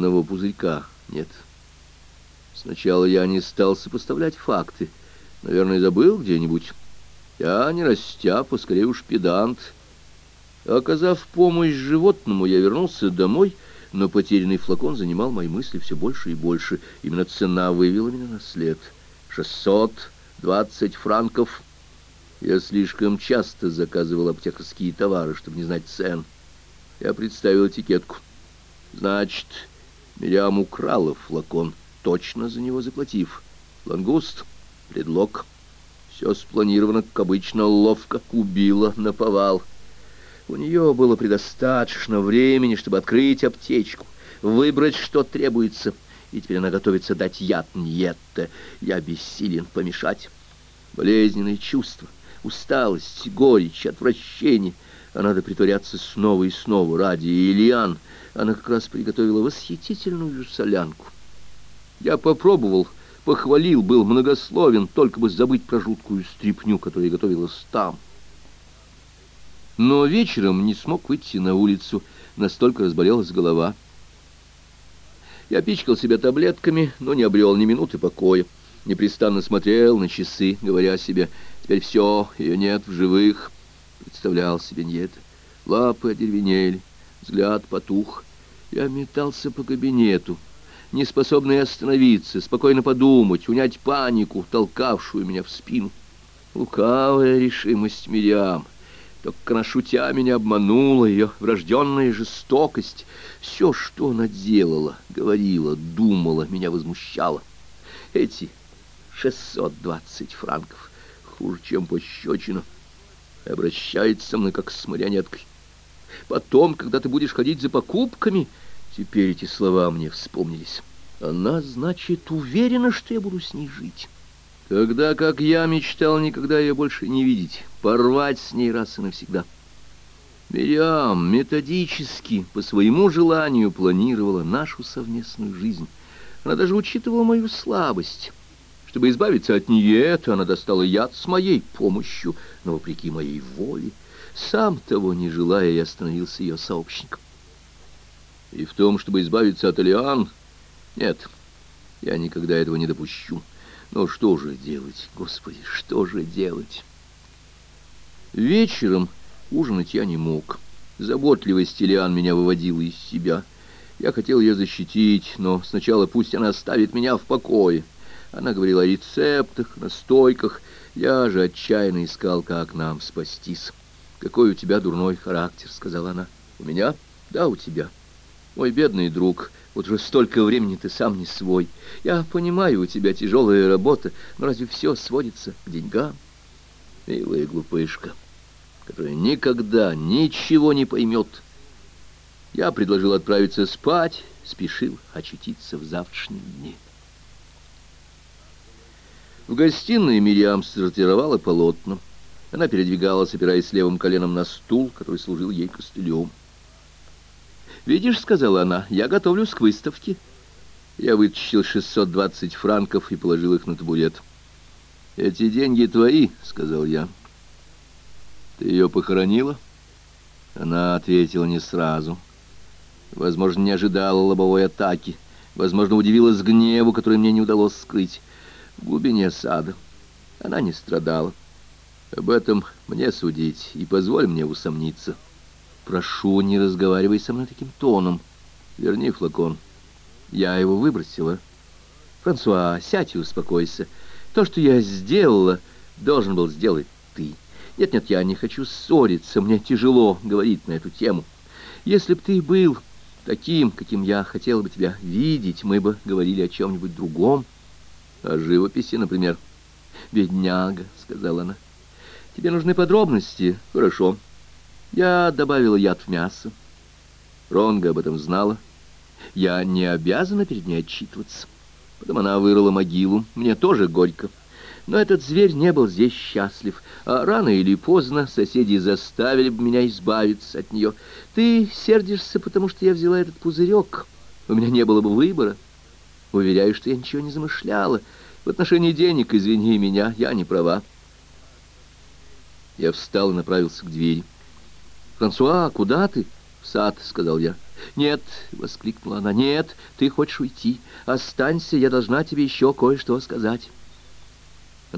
одного пузырька нет. Сначала я не стал сопоставлять факты. Наверное, забыл где-нибудь. Я не растяп, а скорее уж педант. Оказав помощь животному, я вернулся домой, но потерянный флакон занимал мои мысли все больше и больше. Именно цена вывела меня на след. Шестьсот двадцать франков. Я слишком часто заказывал аптекарские товары, чтобы не знать цен. Я представил этикетку. Значит, Мириам украла флакон, точно за него заплатив. Лангуст, предлог. Все спланировано, как обычно, ловко убила наповал. У нее было предостаточно времени, чтобы открыть аптечку, выбрать, что требуется, и теперь она готовится дать яд Ньетте. Я бессилен помешать. Болезненные чувства, усталость, горечь, отвращение. А надо притворяться снова и снова ради Ильян. Она как раз приготовила восхитительную солянку. Я попробовал, похвалил, был многословен, только бы забыть про жуткую стряпню, которая готовилась там но вечером не смог выйти на улицу, настолько разболелась голова. Я пичкал себя таблетками, но не обрел ни минуты покоя. Непрестанно смотрел на часы, говоря себе, теперь все, ее нет в живых. Представлял себе нет. Лапы одеревенели, взгляд потух. Я метался по кабинету, не способный остановиться, спокойно подумать, унять панику, толкавшую меня в спину. Лукавая решимость Мириам — только она, шутя, меня обманула, ее врожденная жестокость. Все, что она делала, говорила, думала, меня возмущало. Эти 620 франков, хуже, чем пощечина, обращается со мной, как с марионеткой. Потом, когда ты будешь ходить за покупками, теперь эти слова мне вспомнились. Она, значит, уверена, что я буду с ней жить». Тогда как я мечтал никогда ее больше не видеть, порвать с ней раз и навсегда. Мириам методически, по своему желанию, планировала нашу совместную жизнь. Она даже учитывала мою слабость. Чтобы избавиться от нее, это она достала яд с моей помощью, но вопреки моей воле. Сам того не желая, я становился ее сообщником. И в том, чтобы избавиться от Алиан, нет, я никогда этого не допущу. Но что же делать, Господи, что же делать? Вечером ужинать я не мог. Заботливость Ильян меня выводила из себя. Я хотел ее защитить, но сначала пусть она оставит меня в покое. Она говорила о рецептах, настойках. Я же отчаянно искал, как нам спастись. «Какой у тебя дурной характер», — сказала она. «У меня? Да, у тебя. Мой бедный друг, вот уже столько времени ты сам не свой. Я понимаю, у тебя тяжелая работа, но разве все сводится к деньгам? Милая глупышка, которая никогда ничего не поймет. Я предложил отправиться спать, спешил очутиться в завтрашнем дне. В гостиной Мириам сортировала полотна. Она передвигалась, опираясь левым коленом на стул, который служил ей костылем. «Видишь, — сказала она, — я готовлюсь к выставке». Я вытащил 620 франков и положил их на табурет. «Эти деньги твои», — сказал я. «Ты ее похоронила?» Она ответила не сразу. Возможно, не ожидала лобовой атаки. Возможно, удивилась гневу, который мне не удалось скрыть. В глубине сада. Она не страдала. Об этом мне судить, и позволь мне усомниться. Прошу, не разговаривай со мной таким тоном. Верни флакон. Я его выбросила. Франсуа, сядь и успокойся. То, что я сделала, должен был сделать ты. Нет-нет, я не хочу ссориться, мне тяжело говорить на эту тему. Если б ты был таким, каким я хотела бы тебя видеть, мы бы говорили о чем-нибудь другом. О живописи, например. «Бедняга», — сказала она. «Тебе нужны подробности? Хорошо». Я добавила яд в мясо. Ронга об этом знала. Я не обязана перед ней отчитываться. Потом она вырыла могилу. Мне тоже горько. Но этот зверь не был здесь счастлив, а рано или поздно соседи заставили бы меня избавиться от нее. Ты сердишься, потому что я взяла этот пузырек. У меня не было бы выбора. Уверяю, что я ничего не замышляла. В отношении денег, извини меня, я не права. Я встал и направился к двери. «Франсуа, куда ты?» «В сад», — сказал я. «Нет!» — воскликнула она. «Нет! Ты хочешь уйти? Останься, я должна тебе еще кое-что сказать».